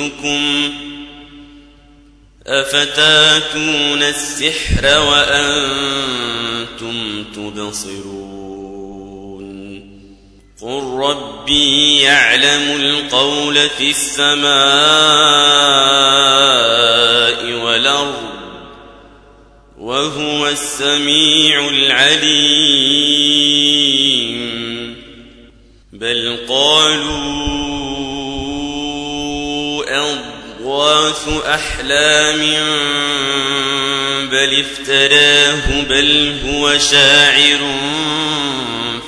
مثلكم أفتاتون السحر وأنتم تبصرون قل ربي يعلم القول في السماء والأرض وهو السميع العليم بل قالوا أضغاث أحلام بل افتراه بل هو شاعر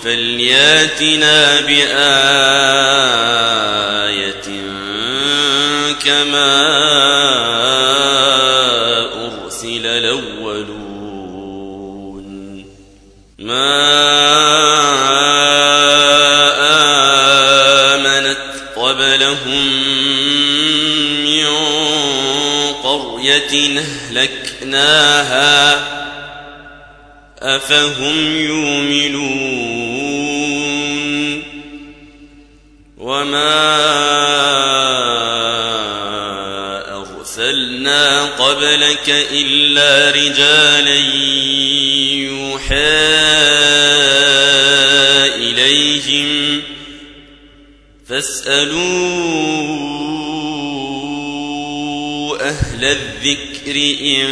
فلياتنا بآية كما أهلكناها أفهم يؤمنون وما أرسلنا قبلك إلا رجالا يوحى إليهم فاسألوا أهل الذكر إن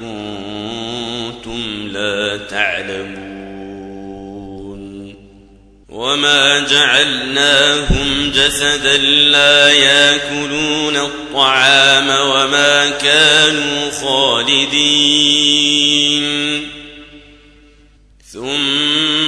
كنتم لا تعلمون وما جعلناهم جسدا لا يأكلون الطعام وما كانوا خالدين ثم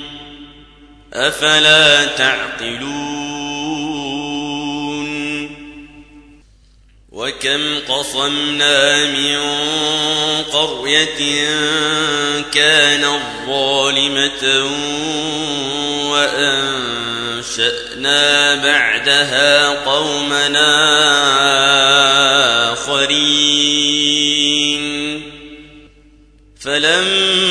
أفلا تعقلون وكم قصمنا من قرية كانت ظالمة وأنشأنا بعدها قومنا آخرين فلما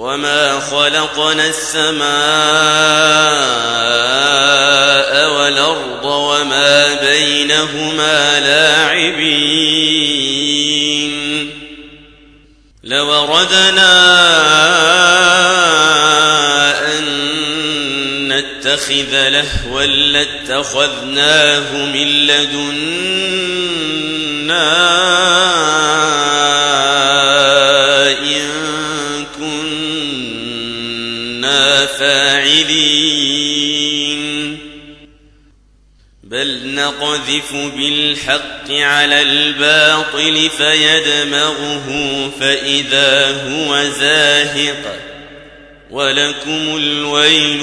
وما خلقنا السماء والأرض وما بينهما لاعبين لوردنا أن نتخذ لهوا لاتخذناه من لدنا نقذف بالحق على الباطل فيدمغه فإذا هو زاهق ولكم الويل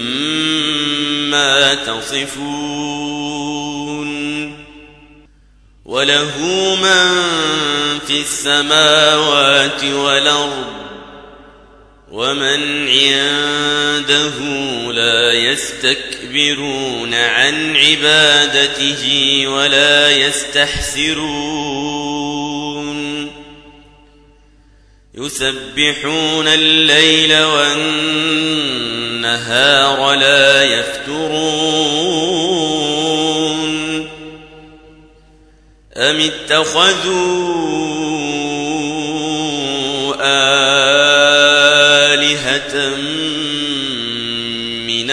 مما تصفون. وله من في السماوات والأرض ومن عنده لا يستكبرون عن عبادته ولا يستحسرون. يسبحون الليل والنهار لا يفترون. أم اتخذوا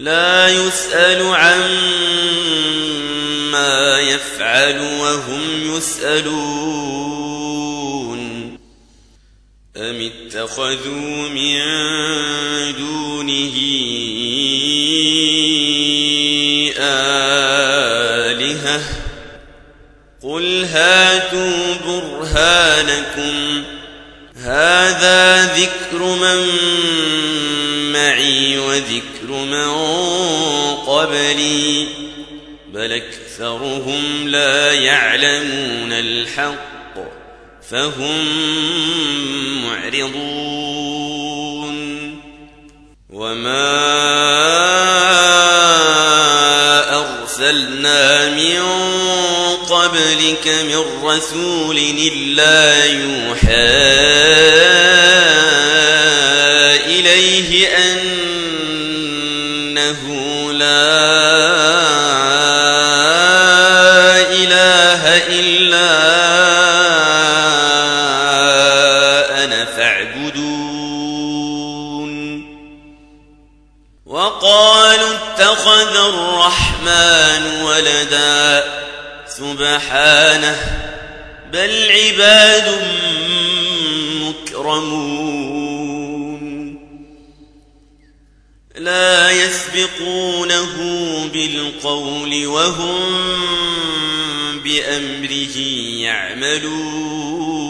لا يسأل عما يفعل وهم يسألون. أم اتخذوا من دونه آلهة؟ قل هاتوا برهانكم. هذا ذكر من معي وذكر من قبلي بل أكثرهم لا يعلمون الحق فهم معرضون. وما قبلك من رسول إلا يوحى إليه أنه لا إله إلا أنا فاعبدون. وقالوا اتخذ الرحمن ولدا. سبحانه بل عباد مكرمون لا يسبقونه بالقول وهم بأمره يعملون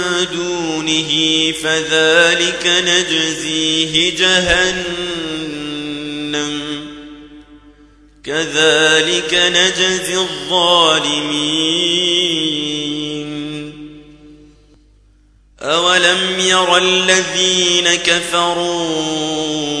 دونه فذلك نجزيه جهنم. كذلك نجزي الظالمين. أولم ير الذين كفروا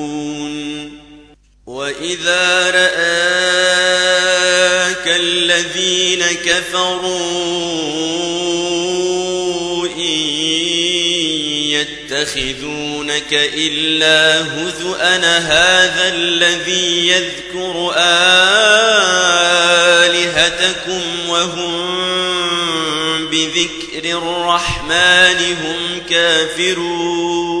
وإذا رآك الذين كفروا إن يتخذونك إلا هزؤا هذا الذي يذكر آلهتكم وهم بذكر الرحمن هم كافرون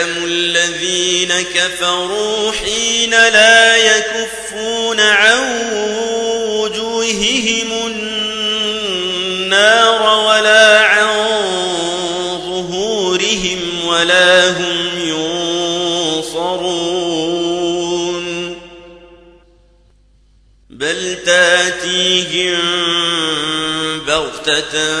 يعلم الذين كفروا حين لا يكفون عن وجوههم النار ولا عن ظهورهم ولا هم ينصرون. بل تاتيهم بغتة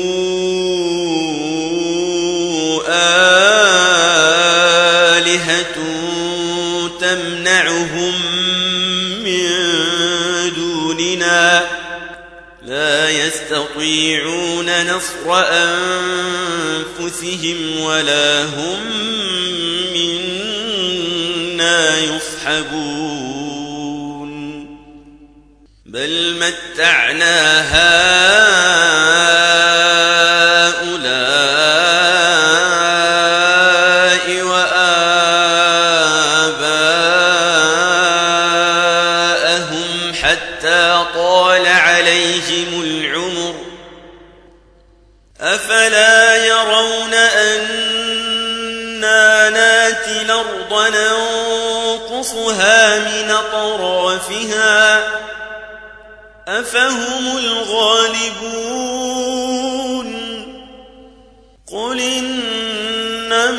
لا يستطيعون نصر أنفسهم ولا هم منا يصحبون. بل متعنا هؤلاء من أطرافها أفهم الغالبون قل إنما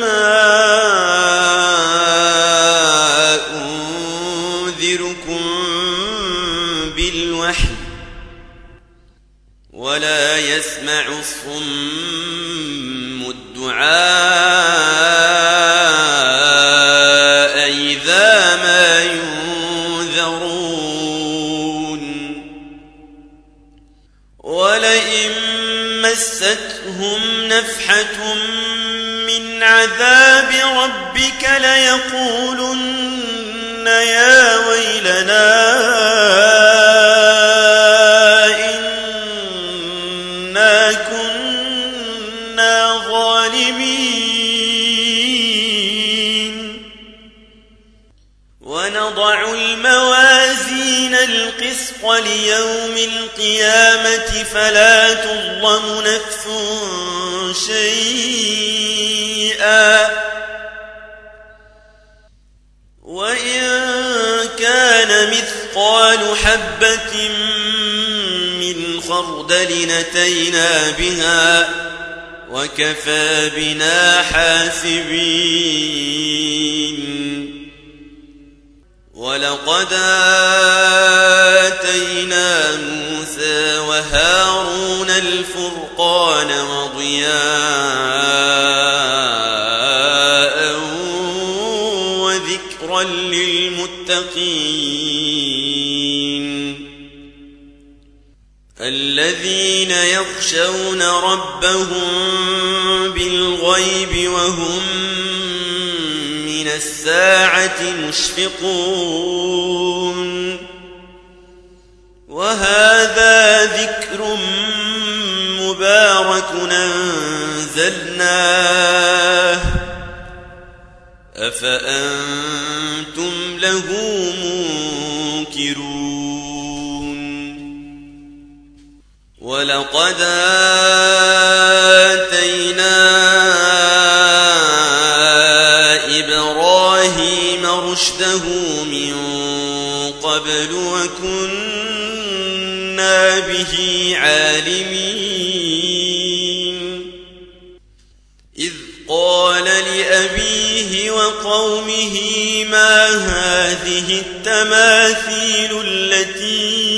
ما ينذرون. ولئن مستهم نفحة من عذاب ربك ليقولن يا ويلنا القسط ليوم القيامة فلا تظلم نفس شيئا. وإن كان مثقال حبة من خردل نتينا بها وكفى بنا حاسبين. ولقد آتينا موسى وهارون الفرقان وضياء وذكرا للمتقين. الذين يخشون ربهم بالغيب وهم الساعة مشفقون. وهذا ذكر مبارك أنزلناه. أفأنتم له منكرون. ولقد آتينا به عالمين. إذ قال لأبيه وقومه ما هذه التماثيل التي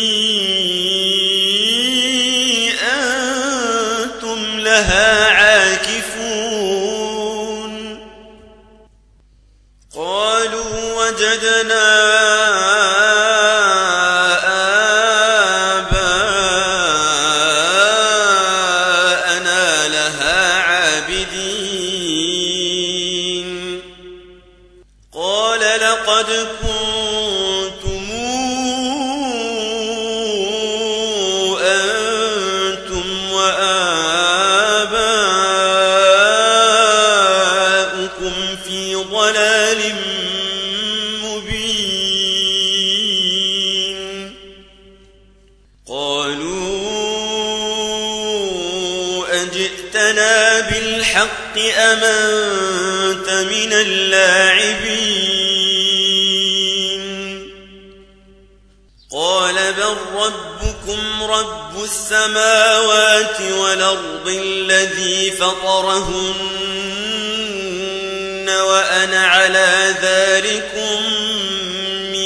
أنتم لها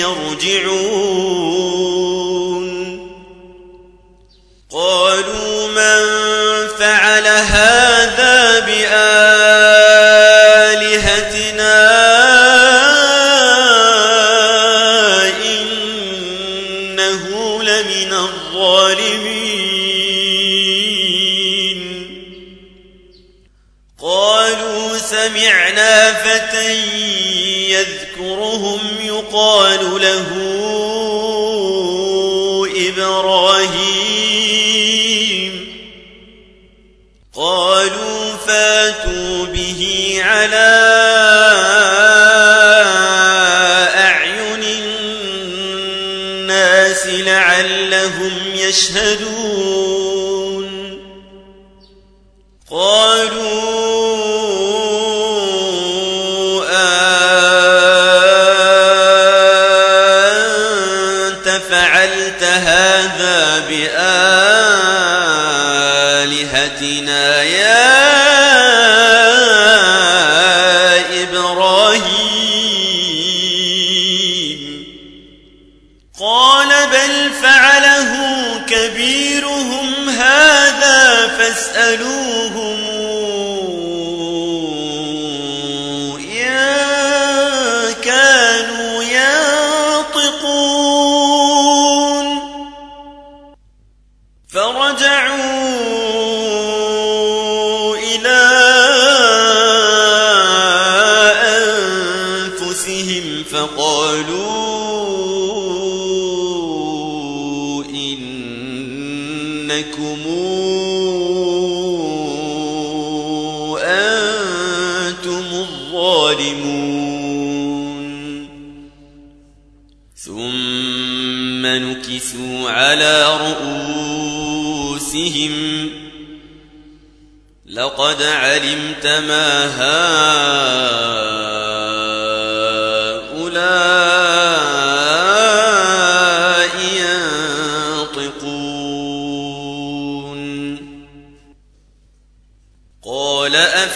يرجعون له إبراهيم قالوا فاتوا به على آياتنا أنتم الظالمون. ثم نكسوا على رؤوسهم. لقد علمت ما هؤلاء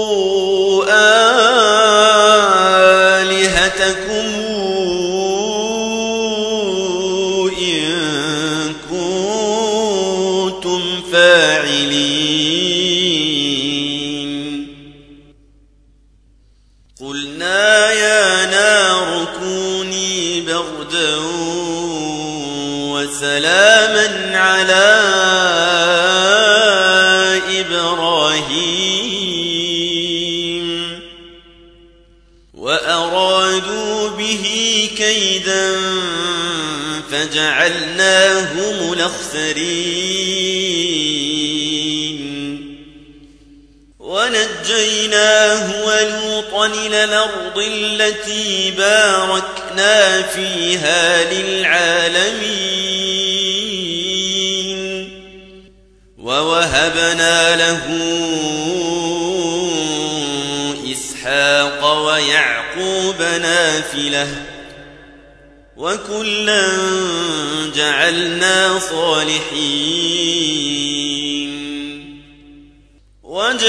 وانصروا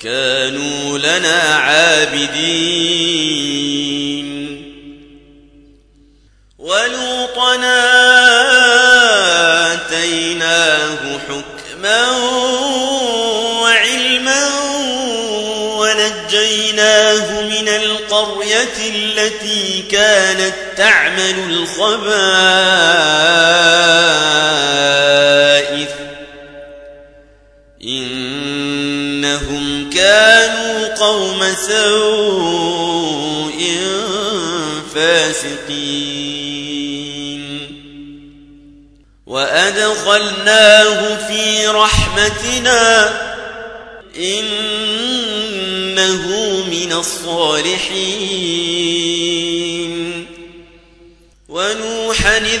وكانوا لنا عابدين. ولوطا آتيناه حكما وعلما ونجيناه من القرية التي كانت تعمل الخبائث. إنهم قوم سوء فاسقين. وأدخلناه في رحمتنا إنه من الصالحين. ونوحا إذ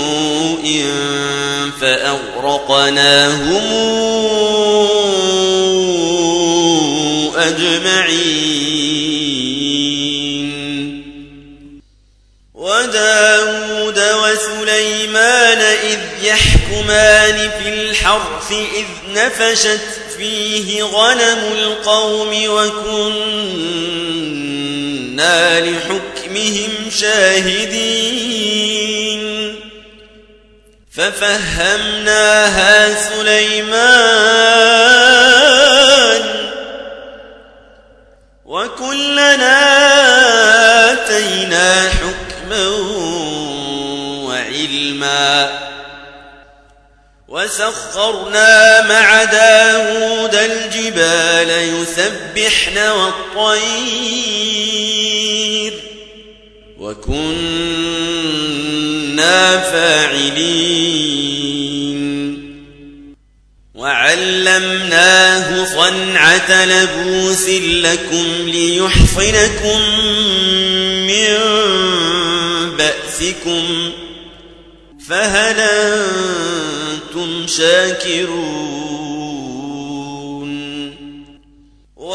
فأغرقناهم أجمعين. وداود وسليمان إذ يحكمان في الحرث إذ نفشت فيه غنم القوم وكنا لحكمهم شاهدين. ففهمناها سليمان. وكلنا آتينا حكما وعلما. وسخرنا مع داود الجبال يسبحن والطير. وكنا فاعلين. وعلمناه صنعة لبوس لكم ليحصنكم من بأسكم فهل أنتم شاكرون؟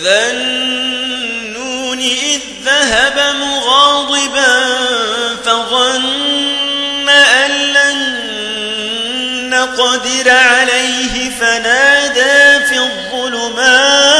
وذا النون إذ ذهب مغاضبا فظن أن لن نقدر عليه فنادى في الظلمات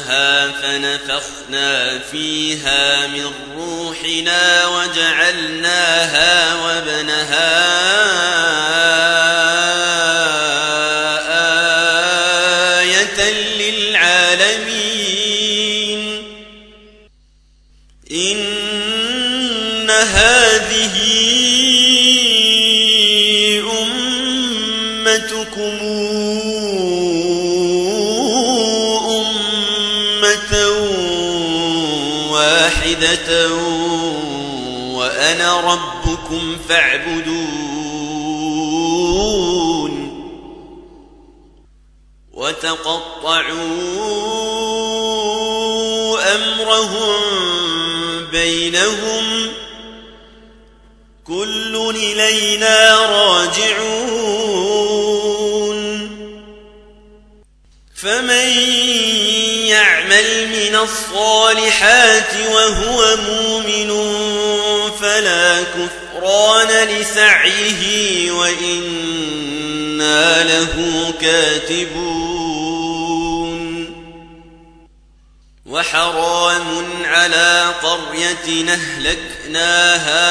فرجها فنفخنا فيها من روحنا وجعلناها وابنها. ربكم فاعبدون وتقطعوا أمرهم بينهم كل إلينا راجعون فمن يعمل من الصالحات وهو مؤمن فلا كفران لسعيه وإنا له كاتبون. وحرام على قرية أهلكناها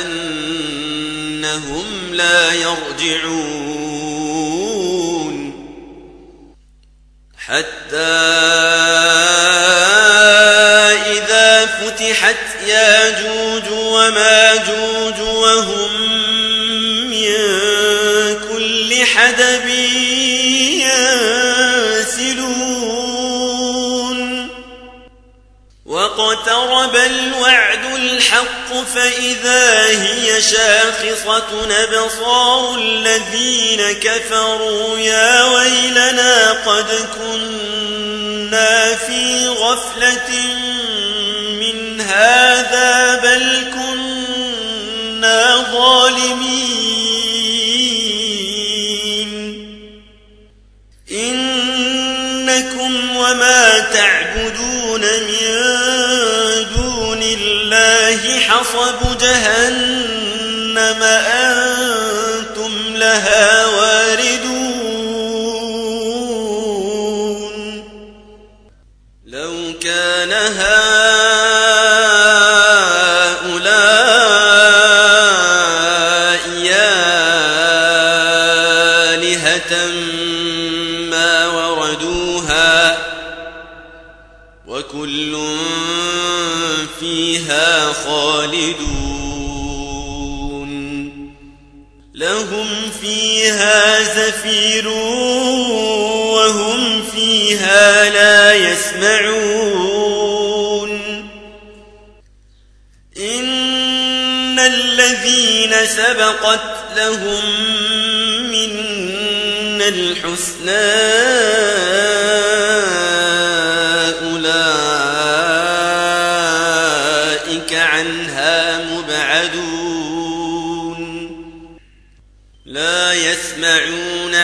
أنهم لا يرجعون. حتى وماجوج وهم من كل حدب ينسلون. واقترب الوعد الحق فإذا هي شاخصة أبصار الذين كفروا يا ويلنا قد كنا في غفلة من هذا بل ظالمين. إنكم وما تعبدون من دون الله حصب جهنم. زفير وهم فيها لا يسمعون. إن الذين سبقت لهم منا أولئك عنها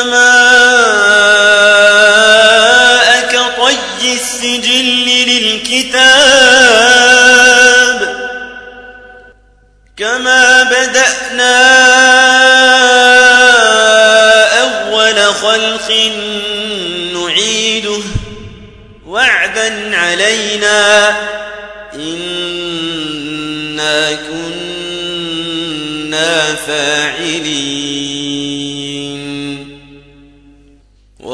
نطوي السماء كطي السجل للكتاب كما بدأنا أول خلق نعيده وعدا علينا إنا كنا فاعلين.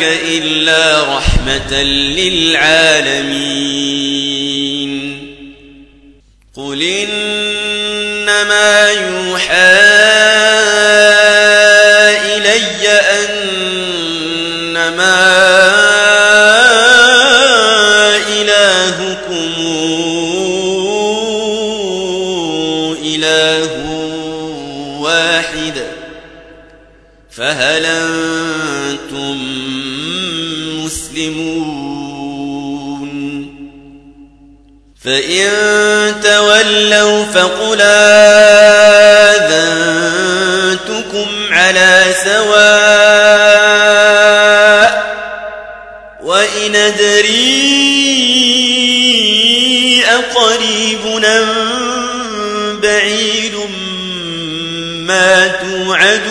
أرسلناك إلا رحمة للعالمين. قل إنما فإن تولوا فقل آذنتكم على سواء وإن أدري أقريب بعيد ما توعدون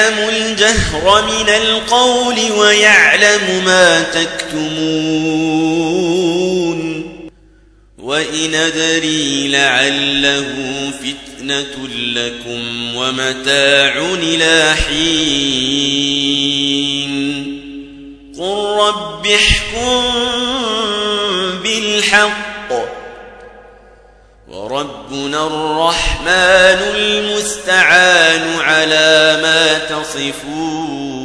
يعلم الجهر من القول ويعلم ما تكتمون وإن أدري لعله فتنة لكم ومتاع إلى حين قل رب احكم بالحق وربنا الرحمن المستعان على ما تصفون.